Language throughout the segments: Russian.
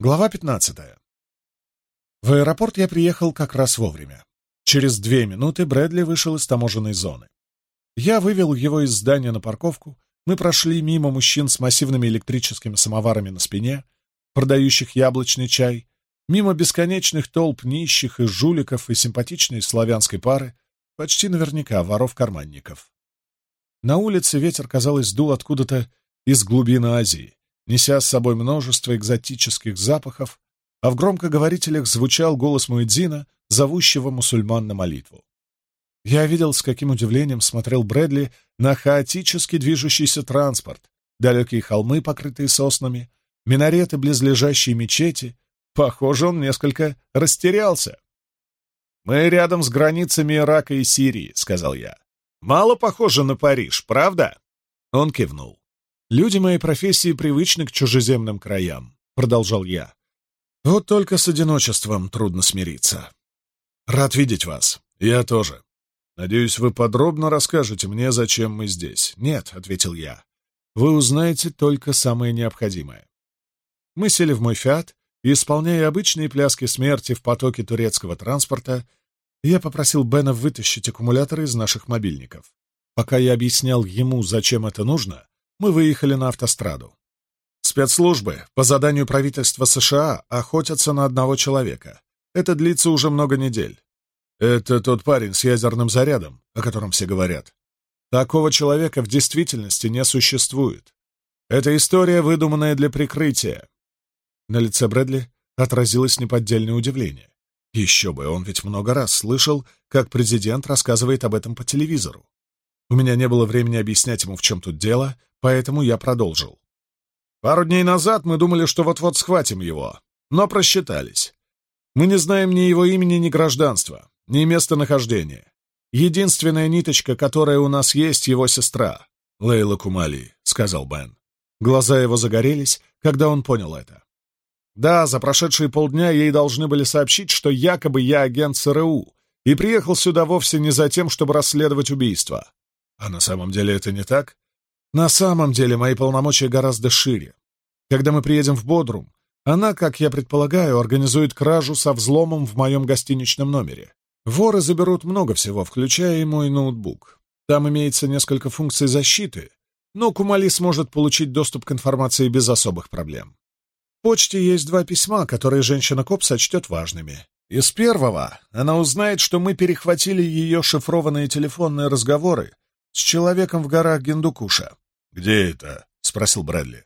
Глава 15. В аэропорт я приехал как раз вовремя. Через две минуты Брэдли вышел из таможенной зоны. Я вывел его из здания на парковку, мы прошли мимо мужчин с массивными электрическими самоварами на спине, продающих яблочный чай, мимо бесконечных толп нищих и жуликов и симпатичной славянской пары, почти наверняка воров-карманников. На улице ветер, казалось, дул откуда-то из глубины Азии неся с собой множество экзотических запахов, а в громкоговорителях звучал голос Муэдзина, зовущего мусульман на молитву. Я видел, с каким удивлением смотрел Брэдли на хаотически движущийся транспорт, далекие холмы, покрытые соснами, минареты близлежащие мечети. Похоже, он несколько растерялся. «Мы рядом с границами Ирака и Сирии», — сказал я. «Мало похоже на Париж, правда?» Он кивнул. «Люди моей профессии привычны к чужеземным краям», — продолжал я. «Вот только с одиночеством трудно смириться. Рад видеть вас. Я тоже. Надеюсь, вы подробно расскажете мне, зачем мы здесь». «Нет», — ответил я. «Вы узнаете только самое необходимое». Мы сели в мой «Фиат», и, исполняя обычные пляски смерти в потоке турецкого транспорта, я попросил Бена вытащить аккумуляторы из наших мобильников. Пока я объяснял ему, зачем это нужно, мы выехали на автостраду. Спецслужбы по заданию правительства США охотятся на одного человека. Это длится уже много недель. Это тот парень с ядерным зарядом, о котором все говорят. Такого человека в действительности не существует. Это история, выдуманная для прикрытия. На лице Брэдли отразилось неподдельное удивление. Еще бы, он ведь много раз слышал, как президент рассказывает об этом по телевизору. У меня не было времени объяснять ему, в чем тут дело, поэтому я продолжил. Пару дней назад мы думали, что вот-вот схватим его, но просчитались. Мы не знаем ни его имени, ни гражданства, ни местонахождения. Единственная ниточка, которая у нас есть, его сестра, Лейла Кумали, — сказал Бен. Глаза его загорелись, когда он понял это. Да, за прошедшие полдня ей должны были сообщить, что якобы я агент ЦРУ и приехал сюда вовсе не за тем, чтобы расследовать убийство. А на самом деле это не так. На самом деле мои полномочия гораздо шире. Когда мы приедем в Бодрум, она, как я предполагаю, организует кражу со взломом в моем гостиничном номере. Воры заберут много всего, включая и мой ноутбук. Там имеется несколько функций защиты, но Кумали сможет получить доступ к информации без особых проблем. В почте есть два письма, которые женщина-коп сочтет важными. Из первого она узнает, что мы перехватили ее шифрованные телефонные разговоры с человеком в горах Гендукуша. «Где это?» — спросил Брэдли.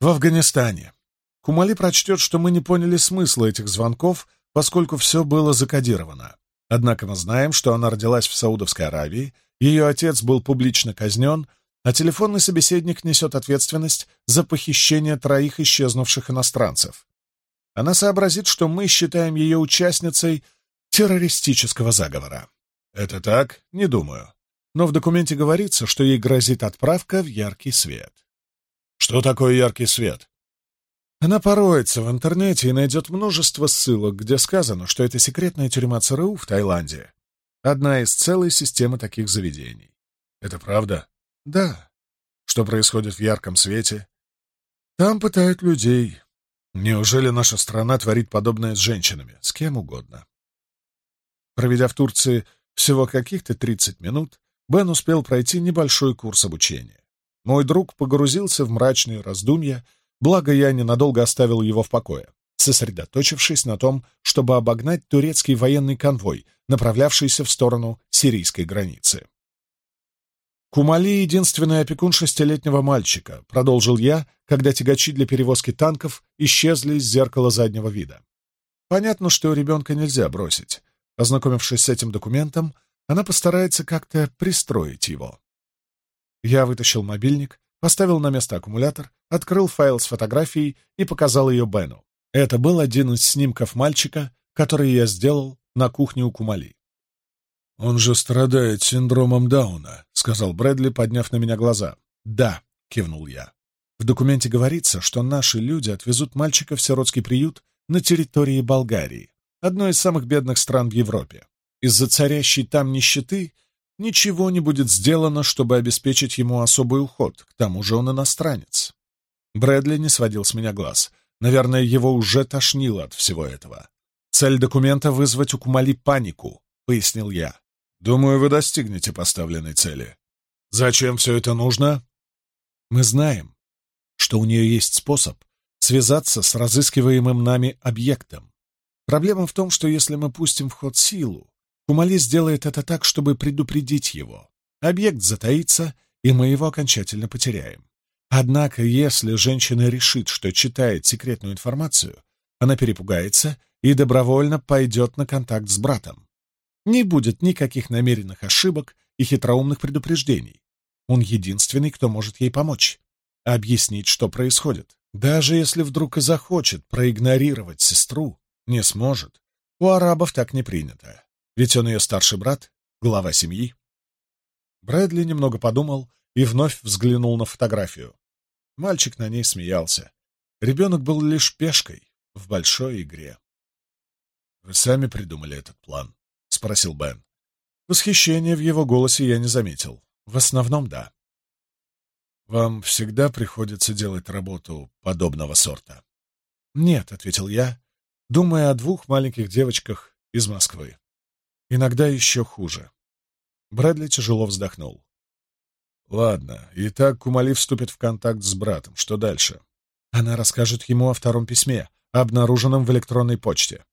«В Афганистане. Кумали прочтет, что мы не поняли смысла этих звонков, поскольку все было закодировано. Однако мы знаем, что она родилась в Саудовской Аравии, ее отец был публично казнен, а телефонный собеседник несет ответственность за похищение троих исчезнувших иностранцев. Она сообразит, что мы считаем ее участницей террористического заговора. Это так? Не думаю но в документе говорится, что ей грозит отправка в яркий свет. Что такое яркий свет? Она пороется в интернете и найдет множество ссылок, где сказано, что это секретная тюрьма ЦРУ в Таиланде. Одна из целой системы таких заведений. Это правда? Да. Что происходит в ярком свете? Там пытают людей. Неужели наша страна творит подобное с женщинами? С кем угодно. Проведя в Турции всего каких-то 30 минут, Бен успел пройти небольшой курс обучения. Мой друг погрузился в мрачные раздумья, благо я ненадолго оставил его в покое, сосредоточившись на том, чтобы обогнать турецкий военный конвой, направлявшийся в сторону сирийской границы. «Кумали — единственная опекунша шестилетнего мальчика», — продолжил я, когда тягачи для перевозки танков исчезли из зеркала заднего вида. Понятно, что ребенка нельзя бросить. Ознакомившись с этим документом, она постарается как-то пристроить его. Я вытащил мобильник, поставил на место аккумулятор, открыл файл с фотографией и показал ее Бену. Это был один из снимков мальчика, который я сделал на кухне у Кумали. «Он же страдает синдромом Дауна», — сказал Брэдли, подняв на меня глаза. «Да», — кивнул я. «В документе говорится, что наши люди отвезут мальчика в сиротский приют на территории Болгарии, одной из самых бедных стран в Европе. Из-за царящей там нищеты ничего не будет сделано, чтобы обеспечить ему особый уход, к тому же он иностранец. Брэдли не сводил с меня глаз. Наверное, его уже тошнило от всего этого. Цель документа — вызвать у Кумали панику, — пояснил я. Думаю, вы достигнете поставленной цели. Зачем все это нужно? Мы знаем, что у нее есть способ связаться с разыскиваемым нами объектом. Проблема в том, что если мы пустим в ход силу, Кумали сделает это так, чтобы предупредить его. Объект затаится, и мы его окончательно потеряем. Однако, если женщина решит, что читает секретную информацию, она перепугается и добровольно пойдет на контакт с братом. Не будет никаких намеренных ошибок и хитроумных предупреждений. Он единственный, кто может ей помочь, объяснить, что происходит. Даже если вдруг и захочет проигнорировать сестру, не сможет. У арабов так не принято. Ведь он ее старший брат, глава семьи. Брэдли немного подумал и вновь взглянул на фотографию. Мальчик на ней смеялся. Ребенок был лишь пешкой в большой игре. — Вы сами придумали этот план? — спросил Бен. Восхищения в его голосе я не заметил. В основном, да. — Вам всегда приходится делать работу подобного сорта? — Нет, — ответил я, думая о двух маленьких девочках из Москвы. Иногда еще хуже. Брэдли тяжело вздохнул. Ладно, и так Кумали вступит в контакт с братом. Что дальше? Она расскажет ему о втором письме, обнаруженном в электронной почте.